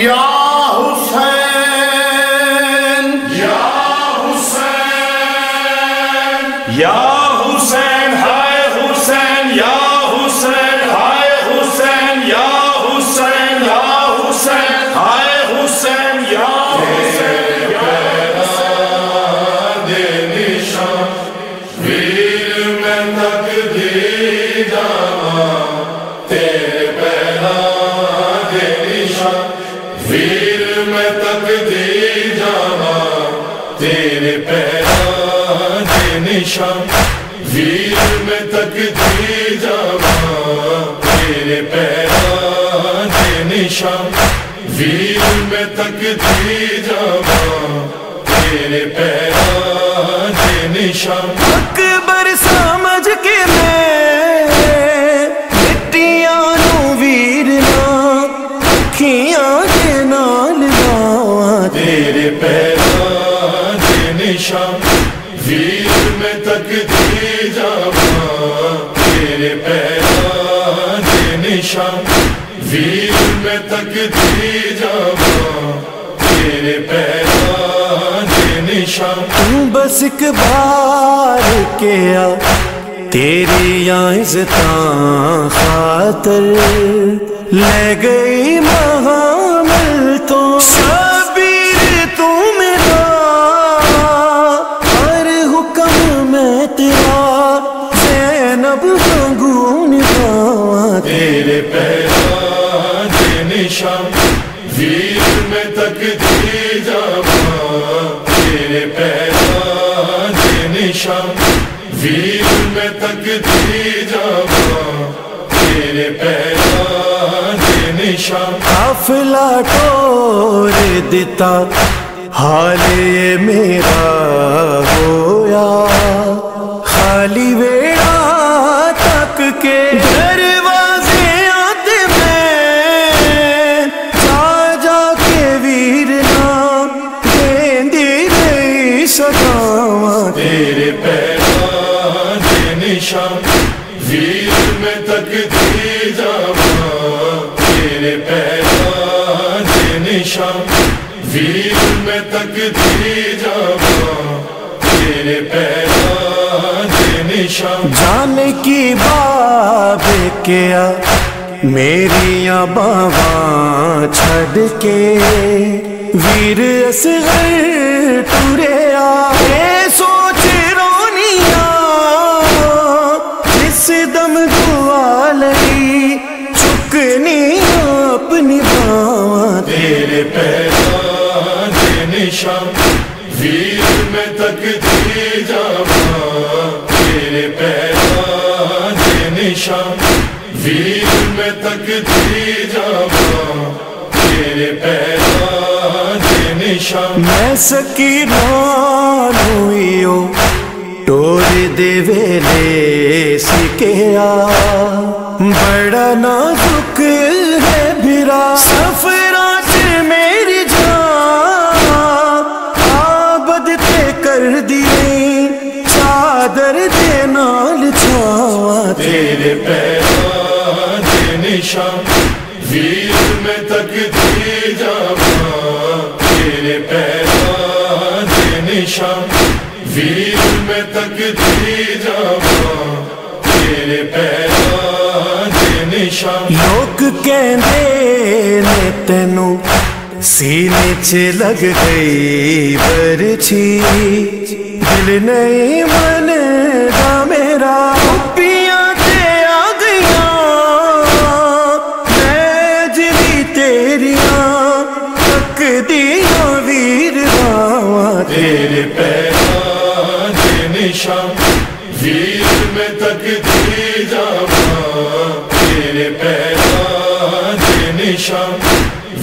یا حسین یا حسین یا تیرے پیدا نشان، ویر میں تک دی جانا تیرے پیدا نشان، ویر میں تک دی جانا تیرے پیدا نشان۔ اکبر سامنے ویر میں تک دی جاوا تیرے پیدا دے نشان۔ ویر میں تک دی جاوا تیرے پیدا دے نشان۔ بس ایک بار کیا تیری عزتاں خاطر لے گئی محامل زینب وانگو نبھاواں تیرے پیدا دے نشان ویر میں تک دی جاوا تیرے پیدا دے نشان ویر میں تک دی جاوا تیرے پیدا دے نشان قافلہ ٹور دیتا، حال میرا ہویا خالی ویڑا کے دروازے آتے میں جا جا کے ویر نام دیندی رہی سداواں تیرے پیدا دے نشان ویر میں تک دی تیرے پیدا دے نشان ویر میں تک دی تیرے پیدا دے نشان جان کی باب کیا میری باواں چھڑ کے ویر اصغر ٹورے آئے سوچ رونیا جس دم دعا لئی چکنی اپنی باواں تیرے پیدا دے نشان ویر میں تک دی جاوا تیرے پیدا دے نشان ویر میں تک دی جاوا تیرے پیدا دے نشان۔ میں سکینوں ٹور دے ویلے سکیا بڑا نازک ہے بھرا سفر دے ویر میں تک دی جاوا، تیرے پیدا دے نشان۔ لوگ کہندے نے تینو سینے چ لگ گئی، برچھی۔ دل نہیں دے میں تک دی جاوا تیرے پیدا دے نشان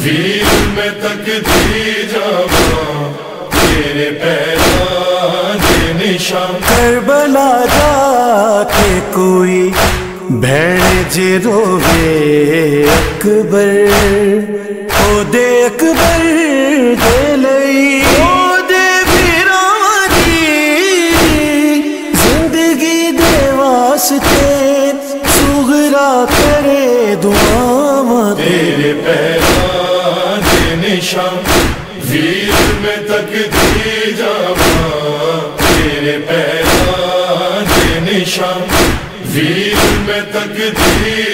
ویر میں تک دی جاوا تیرے پیدا دے نشان کربلا جا کے کوئی بھین جی روے اکبر او دے اکبر دے لئی سغرا کرے دعاواں تیرے پیدا نشان، ویر میں تک دی جاواں تیرے پیرا دے نشان، ویر میں تک دی